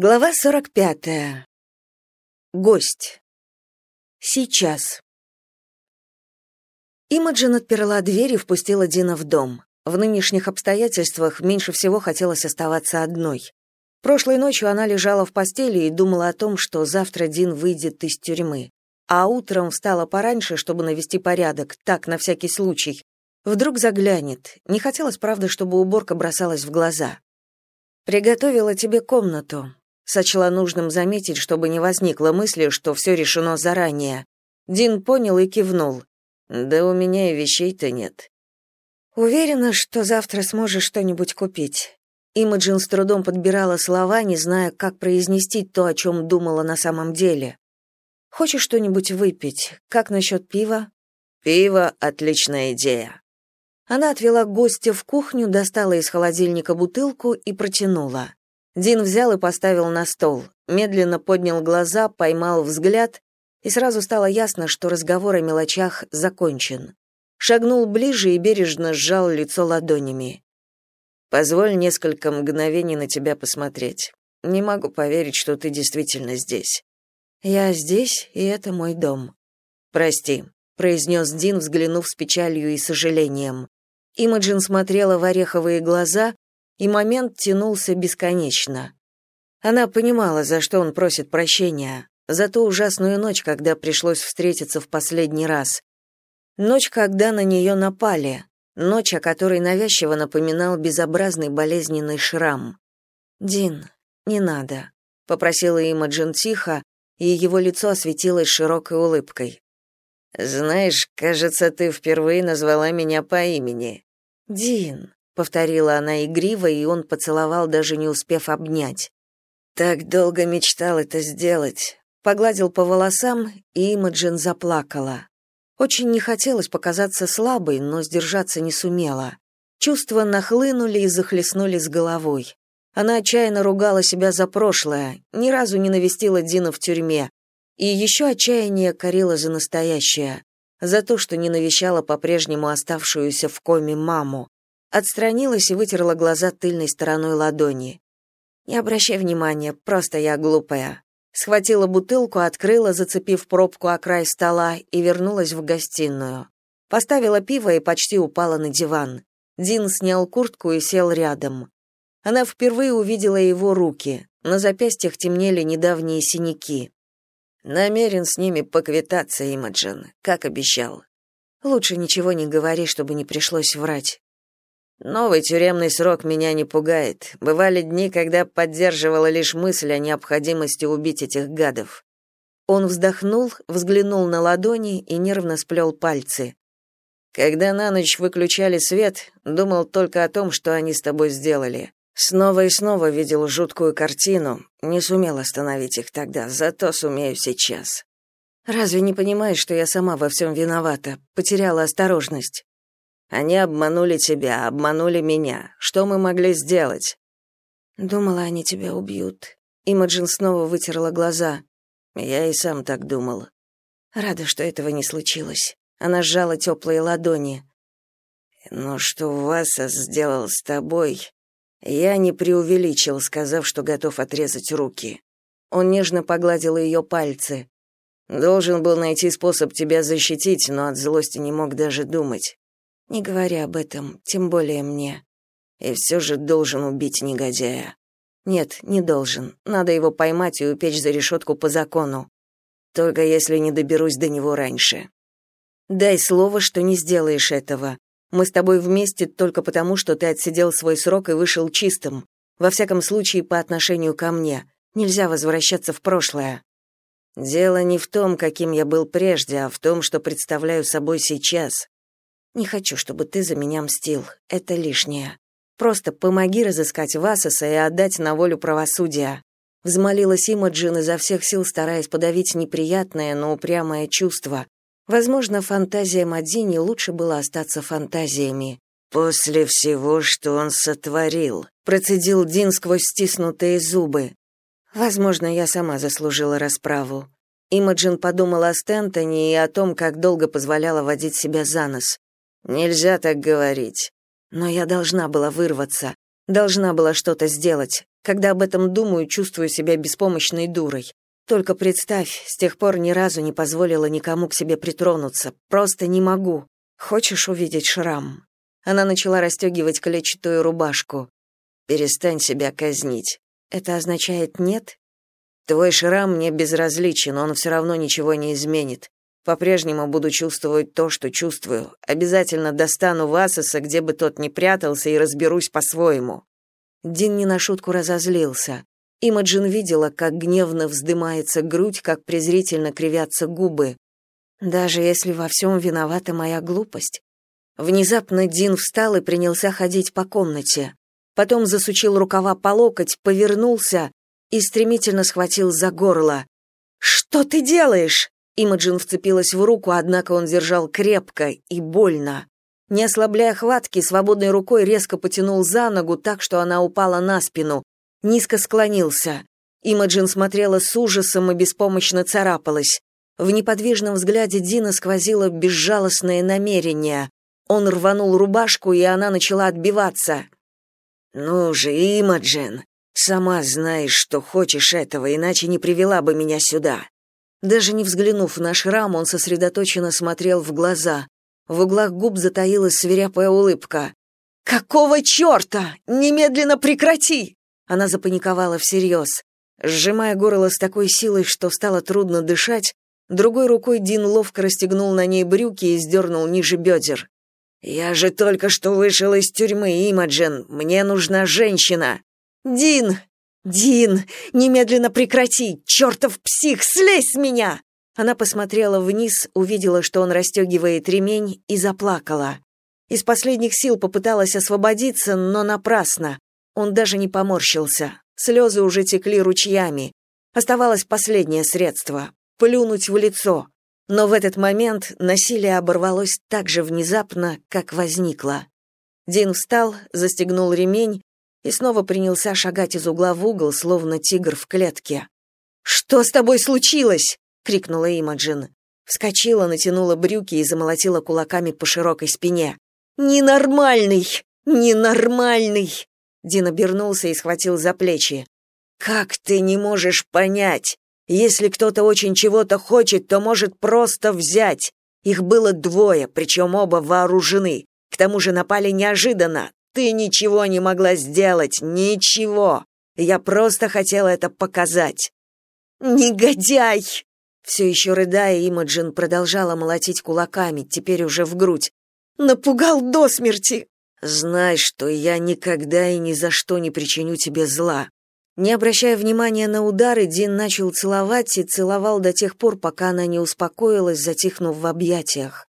Глава 45. Гость. Сейчас. Имаджин отперла дверь и впустила Дина в дом. В нынешних обстоятельствах меньше всего хотелось оставаться одной. Прошлой ночью она лежала в постели и думала о том, что завтра Дин выйдет из тюрьмы. А утром встала пораньше, чтобы навести порядок, так, на всякий случай. Вдруг заглянет. Не хотелось, правда, чтобы уборка бросалась в глаза. «Приготовила тебе комнату», сочла нужным заметить, чтобы не возникло мысли, что все решено заранее. Дин понял и кивнул. «Да у меня и вещей-то нет». «Уверена, что завтра сможешь что-нибудь купить». Имаджин с трудом подбирала слова, не зная, как произнести то, о чем думала на самом деле. «Хочешь что-нибудь выпить? Как насчет пива?» «Пиво — отличная идея». Она отвела гостя в кухню, достала из холодильника бутылку и протянула. Дин взял и поставил на стол, медленно поднял глаза, поймал взгляд, и сразу стало ясно, что разговор о мелочах закончен. Шагнул ближе и бережно сжал лицо ладонями. «Позволь несколько мгновений на тебя посмотреть. Не могу поверить, что ты действительно здесь». «Я здесь, и это мой дом». «Прости», — произнес Дин, взглянув с печалью и сожалением. Имаджин смотрела в ореховые глаза, и момент тянулся бесконечно. Она понимала, за что он просит прощения, за ту ужасную ночь, когда пришлось встретиться в последний раз. Ночь, когда на нее напали, ночь, о которой навязчиво напоминал безобразный болезненный шрам. «Дин, не надо», — попросила Имаджин тихо, и его лицо осветилось широкой улыбкой. «Знаешь, кажется, ты впервые назвала меня по имени». «Дин», повторила она игриво, и он поцеловал, даже не успев обнять. Так долго мечтал это сделать. Погладил по волосам, и Имаджин заплакала. Очень не хотелось показаться слабой, но сдержаться не сумела. Чувства нахлынули и захлестнули с головой. Она отчаянно ругала себя за прошлое, ни разу не навестила Дина в тюрьме. И еще отчаяние корила за настоящее, за то, что не навещала по-прежнему оставшуюся в коме маму, Отстранилась и вытерла глаза тыльной стороной ладони. «Не обращай внимания, просто я глупая». Схватила бутылку, открыла, зацепив пробку о край стола, и вернулась в гостиную. Поставила пиво и почти упала на диван. Дин снял куртку и сел рядом. Она впервые увидела его руки. На запястьях темнели недавние синяки. Намерен с ними поквитаться, Имаджин, как обещал. Лучше ничего не говори, чтобы не пришлось врать. Новый тюремный срок меня не пугает. Бывали дни, когда поддерживала лишь мысль о необходимости убить этих гадов. Он вздохнул, взглянул на ладони и нервно сплел пальцы. Когда на ночь выключали свет, думал только о том, что они с тобой сделали. Снова и снова видел жуткую картину, не сумел остановить их тогда, зато сумею сейчас. Разве не понимаешь, что я сама во всем виновата, потеряла осторожность? Они обманули тебя, обманули меня. Что мы могли сделать? Думала, они тебя убьют. Имаджин снова вытерла глаза. Я и сам так думал. Рада, что этого не случилось. Она сжала теплые ладони. Но что Васа сделал с тобой, я не преувеличил, сказав, что готов отрезать руки. Он нежно погладил ее пальцы. Должен был найти способ тебя защитить, но от злости не мог даже думать. Не говори об этом, тем более мне. И все же должен убить негодяя. Нет, не должен. Надо его поймать и упечь за решетку по закону. Только если не доберусь до него раньше. Дай слово, что не сделаешь этого. Мы с тобой вместе только потому, что ты отсидел свой срок и вышел чистым. Во всяком случае, по отношению ко мне. Нельзя возвращаться в прошлое. Дело не в том, каким я был прежде, а в том, что представляю собой сейчас. Не хочу, чтобы ты за меня мстил. Это лишнее. Просто помоги разыскать Васоса и отдать на волю правосудия. Взмолилась Имаджин изо всех сил, стараясь подавить неприятное, но упрямое чувство. Возможно, фантазиям Мадзини лучше было остаться фантазиями. «После всего, что он сотворил», — процедил Дин сквозь стиснутые зубы. «Возможно, я сама заслужила расправу». Имаджин подумала о Стентоне и о том, как долго позволяла водить себя за нос. Нельзя так говорить. Но я должна была вырваться, должна была что-то сделать. Когда об этом думаю, чувствую себя беспомощной дурой. Только представь, с тех пор ни разу не позволила никому к себе притронуться. Просто не могу. Хочешь увидеть шрам? Она начала расстегивать клетчатую рубашку. Перестань себя казнить. Это означает нет? Твой шрам мне безразличен, он все равно ничего не изменит. По-прежнему буду чувствовать то, что чувствую. Обязательно достану Васоса, где бы тот ни прятался, и разберусь по-своему. Дин не на шутку разозлился. Имаджин видела, как гневно вздымается грудь, как презрительно кривятся губы. Даже если во всем виновата моя глупость. Внезапно Дин встал и принялся ходить по комнате. Потом засучил рукава по локоть, повернулся и стремительно схватил за горло. «Что ты делаешь?» Имаджин вцепилась в руку, однако он держал крепко и больно. Не ослабляя хватки, свободной рукой резко потянул за ногу так, что она упала на спину, низко склонился. Имаджин смотрела с ужасом и беспомощно царапалась. В неподвижном взгляде Дина сквозило безжалостное намерение. Он рванул рубашку, и она начала отбиваться. «Ну же, Имаджин, сама знаешь, что хочешь этого, иначе не привела бы меня сюда». Даже не взглянув на шрам, он сосредоточенно смотрел в глаза. В углах губ затаилась свирепая улыбка. «Какого черта? Немедленно прекрати!» Она запаниковала всерьез. Сжимая горло с такой силой, что стало трудно дышать, другой рукой Дин ловко расстегнул на ней брюки и сдернул ниже бедер. «Я же только что вышел из тюрьмы, Имаджин. Мне нужна женщина». «Дин! Дин! Немедленно прекрати! Чертов псих! Слезь с меня!» Она посмотрела вниз, увидела, что он расстегивает ремень, и заплакала. Из последних сил попыталась освободиться, но напрасно. Он даже не поморщился. Слезы уже текли ручьями. Оставалось последнее средство — плюнуть в лицо. Но в этот момент насилие оборвалось так же внезапно, как возникло. Дин встал, застегнул ремень и снова принялся шагать из угла в угол, словно тигр в клетке. «Что с тобой случилось?» — крикнула Имаджин. Вскочила, натянула брюки и замолотила кулаками по широкой спине. «Ненормальный! Ненормальный!» Дин обернулся и схватил за плечи. «Как ты не можешь понять? Если кто-то очень чего-то хочет, то может просто взять. Их было двое, причем оба вооружены. К тому же напали неожиданно. Ты ничего не могла сделать, ничего. Я просто хотела это показать». «Негодяй!» Все еще рыдая, Имаджин продолжала молотить кулаками, теперь уже в грудь. «Напугал до смерти! Знай, что я никогда и ни за что не причиню тебе зла. Не обращая внимания на удары, Дин начал целовать и целовал до тех пор, пока она не успокоилась, затихнув в объятиях.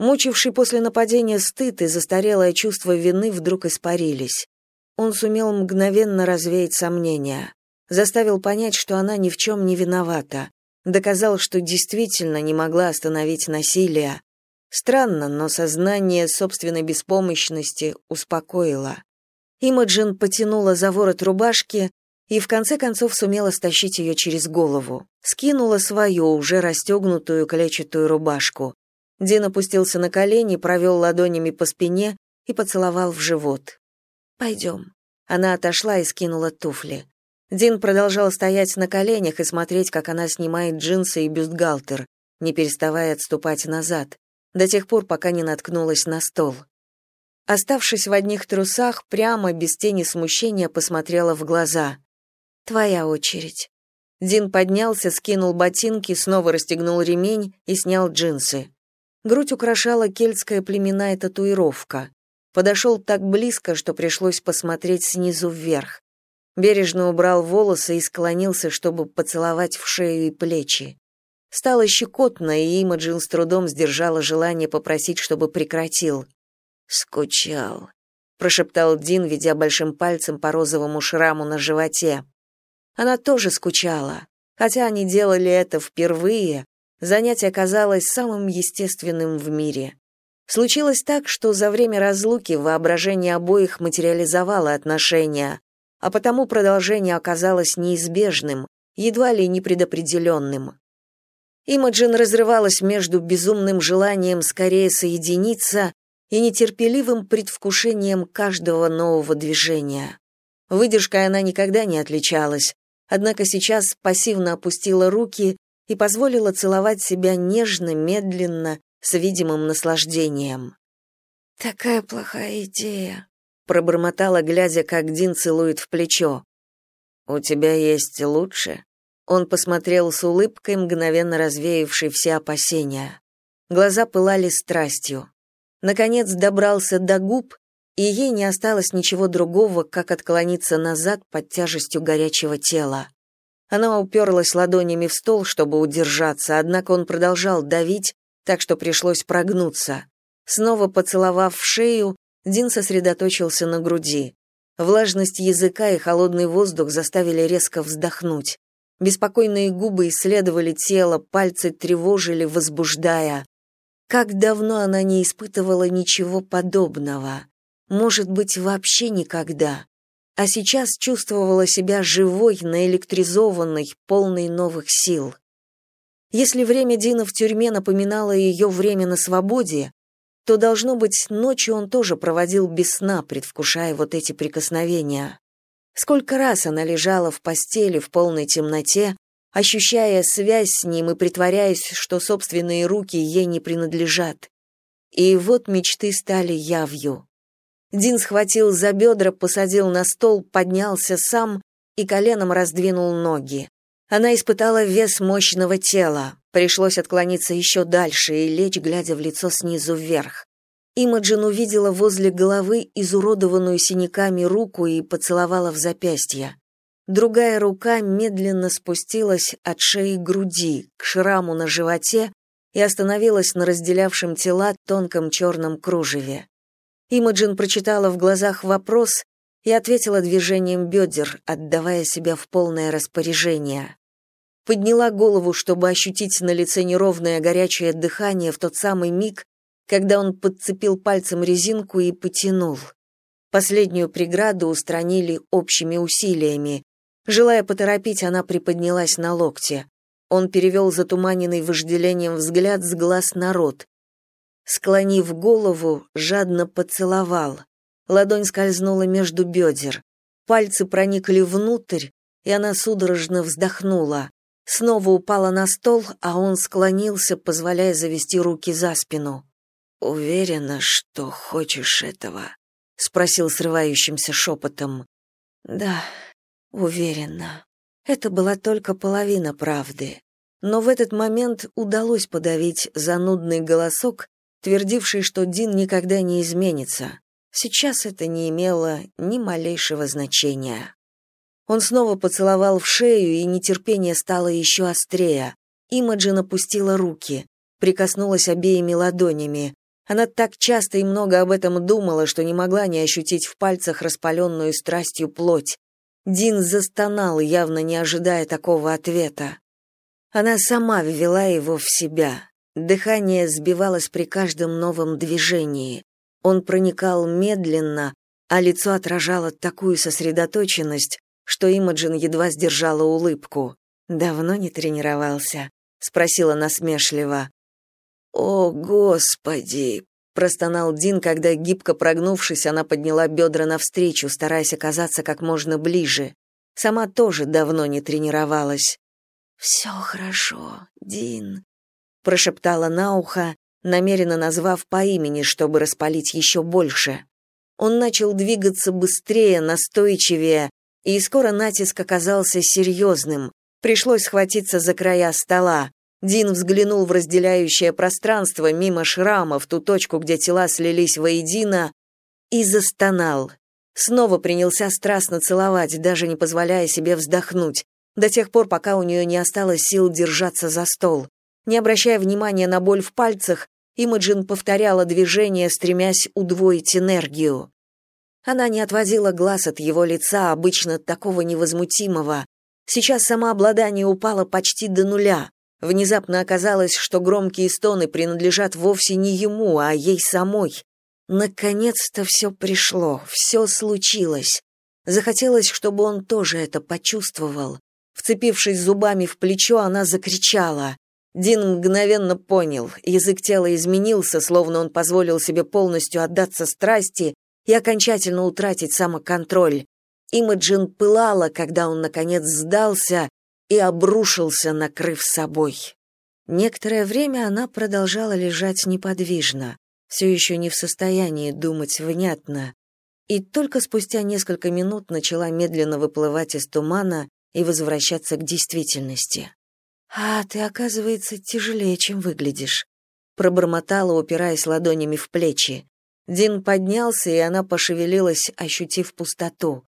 Мучивший после нападения стыд и застарелое чувство вины вдруг испарились. Он сумел мгновенно развеять сомнения, заставил понять, что она ни в чем не виновата, доказал, что действительно не могла остановить насилие, Странно, но сознание собственной беспомощности успокоило. Имаджин потянула за ворот рубашки и в конце концов сумела стащить ее через голову. Скинула свою, уже расстегнутую клетчатую рубашку. Дин опустился на колени, провел ладонями по спине и поцеловал в живот. «Пойдем». Она отошла и скинула туфли. Дин продолжал стоять на коленях и смотреть, как она снимает джинсы и бюстгальтер, не переставая отступать назад до тех пор, пока не наткнулась на стол. Оставшись в одних трусах, прямо, без тени смущения, посмотрела в глаза. «Твоя очередь». Дин поднялся, скинул ботинки, снова расстегнул ремень и снял джинсы. Грудь украшала кельтская племенная татуировка. Подошел так близко, что пришлось посмотреть снизу вверх. Бережно убрал волосы и склонился, чтобы поцеловать в шею и плечи. Стало щекотно, и Имаджин с трудом сдержала желание попросить, чтобы прекратил. «Скучал», — прошептал Дин, ведя большим пальцем по розовому шраму на животе. Она тоже скучала. Хотя они делали это впервые, занятие казалось самым естественным в мире. Случилось так, что за время разлуки воображение обоих материализовало отношения, а потому продолжение оказалось неизбежным, едва ли непредопределенным. Имаджин разрывалась между безумным желанием скорее соединиться и нетерпеливым предвкушением каждого нового движения. Выдержкой она никогда не отличалась, однако сейчас пассивно опустила руки и позволила целовать себя нежно, медленно, с видимым наслаждением. «Такая плохая идея», — пробормотала, глядя, как Дин целует в плечо. «У тебя есть лучше?» Он посмотрел с улыбкой, мгновенно развеявшей все опасения. Глаза пылали страстью. Наконец добрался до губ, и ей не осталось ничего другого, как отклониться назад под тяжестью горячего тела. Она уперлась ладонями в стол, чтобы удержаться, однако он продолжал давить, так что пришлось прогнуться. Снова поцеловав в шею, Дин сосредоточился на груди. Влажность языка и холодный воздух заставили резко вздохнуть. Беспокойные губы исследовали тело, пальцы тревожили, возбуждая. Как давно она не испытывала ничего подобного. Может быть, вообще никогда а сейчас чувствовала себя живой, наэлектризованной, полной новых сил. Если время Дина в тюрьме напоминало ее время на свободе, то, должно быть, ночью он тоже проводил без сна, предвкушая вот эти прикосновения. Сколько раз она лежала в постели в полной темноте, ощущая связь с ним и притворяясь, что собственные руки ей не принадлежат. И вот мечты стали явью. Дин схватил за бедра, посадил на стол, поднялся сам и коленом раздвинул ноги. Она испытала вес мощного тела. Пришлось отклониться еще дальше и лечь, глядя в лицо снизу вверх. Имаджин увидела возле головы изуродованную синяками руку и поцеловала в запястье. Другая рука медленно спустилась от шеи к груди, к шраму на животе и остановилась на разделявшем тела тонком черном кружеве. Имаджин прочитала в глазах вопрос и ответила движением бедер, отдавая себя в полное распоряжение. Подняла голову, чтобы ощутить на лице неровное горячее дыхание в тот самый миг, когда он подцепил пальцем резинку и потянул. Последнюю преграду устранили общими усилиями. Желая поторопить, она приподнялась на локте. Он перевел затуманенный вожделением взгляд с глаз на рот, Склонив голову, жадно поцеловал. Ладонь скользнула между бедер. Пальцы проникли внутрь, и она судорожно вздохнула. Снова упала на стол, а он склонился, позволяя завести руки за спину. «Уверена, что хочешь этого?» — спросил срывающимся шепотом. «Да, уверена». Это была только половина правды. Но в этот момент удалось подавить занудный голосок, твердивший, что Дин никогда не изменится. Сейчас это не имело ни малейшего значения. Он снова поцеловал в шею, и нетерпение стало еще острее. Имаджин опустила руки, прикоснулась обеими ладонями. Она так часто и много об этом думала, что не могла не ощутить в пальцах распаленную страстью плоть. Дин застонал, явно не ожидая такого ответа. Она сама ввела его в себя. Дыхание сбивалось при каждом новом движении. Он проникал медленно, а лицо отражало такую сосредоточенность, что Имаджин едва сдержала улыбку. «Давно не тренировался?» — спросила насмешливо. «О, Господи!» — простонал Дин, когда, гибко прогнувшись, она подняла бедра навстречу, стараясь оказаться как можно ближе. Сама тоже давно не тренировалась. «Все хорошо, Дин», прошептала на ухо, намеренно назвав по имени, чтобы распалить еще больше. Он начал двигаться быстрее, настойчивее, и скоро натиск оказался серьезным. Пришлось схватиться за края стола. Дин взглянул в разделяющее пространство мимо шрама в ту точку, где тела слились воедино, и застонал. Снова принялся страстно целовать, даже не позволяя себе вздохнуть, до тех пор, пока у нее не осталось сил держаться за стол. Не обращая внимания на боль в пальцах, Имаджин повторяла движение, стремясь удвоить энергию. Она не отводила глаз от его лица, обычно такого невозмутимого. Сейчас самообладание упало почти до нуля. Внезапно оказалось, что громкие стоны принадлежат вовсе не ему, а ей самой. Наконец-то все пришло, все случилось. Захотелось, чтобы он тоже это почувствовал. Вцепившись зубами в плечо, она закричала. Дин мгновенно понял, язык тела изменился, словно он позволил себе полностью отдаться страсти и окончательно утратить самоконтроль. Имаджин пылала, когда он, наконец, сдался и обрушился, накрыв собой. Некоторое время она продолжала лежать неподвижно, все еще не в состоянии думать внятно, и только спустя несколько минут начала медленно выплывать из тумана и возвращаться к действительности. «А ты, оказывается, тяжелее, чем выглядишь», — пробормотала, упираясь ладонями в плечи. Дин поднялся, и она пошевелилась, ощутив пустоту.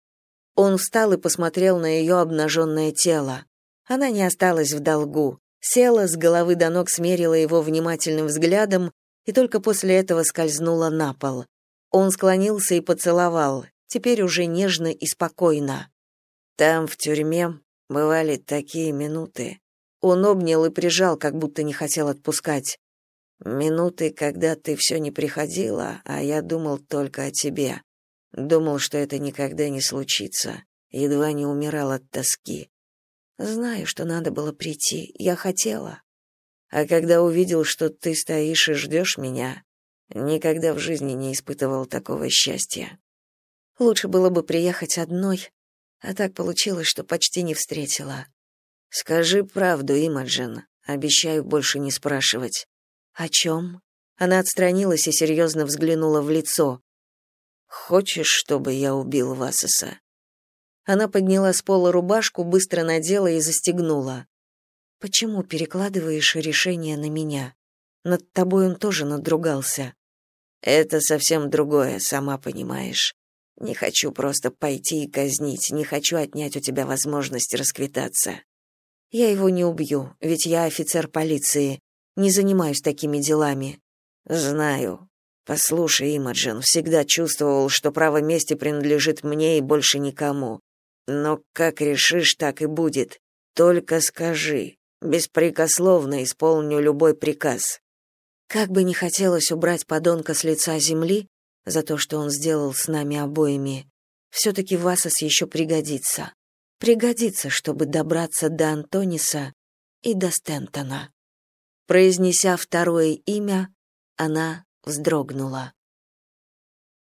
Он встал и посмотрел на ее обнаженное тело. Она не осталась в долгу. Села, с головы до ног смерила его внимательным взглядом и только после этого скользнула на пол. Он склонился и поцеловал, теперь уже нежно и спокойно. Там, в тюрьме, бывали такие минуты. Он обнял и прижал, как будто не хотел отпускать. Минуты, когда ты все не приходила, а я думал только о тебе. Думал, что это никогда не случится. Едва не умирал от тоски. Знаю, что надо было прийти. Я хотела. А когда увидел, что ты стоишь и ждешь меня, никогда в жизни не испытывал такого счастья. Лучше было бы приехать одной, а так получилось, что почти не встретила. Скажи правду, Имаджин. Обещаю больше не спрашивать. О чем?» Она отстранилась и серьезно взглянула в лицо. Хочешь, чтобы я убил Васоса? Она подняла с пола рубашку, быстро надела и застегнула. Почему перекладываешь решение на меня? Над тобой он тоже надругался. Это совсем другое, сама понимаешь. Не хочу просто пойти и казнить, не хочу отнять у тебя возможность расквитаться. Я его не убью, ведь я офицер полиции, не занимаюсь такими делами. Знаю, Послушай, Имаджин, всегда чувствовал, что право мести принадлежит мне и больше никому. Но как решишь, так и будет. Только скажи. Беспрекословно исполню любой приказ. Как бы не хотелось убрать подонка с лица земли за то, что он сделал с нами обоими, все-таки Васос еще пригодится. Пригодится, чтобы добраться до Антониса и до Стентона. Произнеся второе имя, она вздрогнула.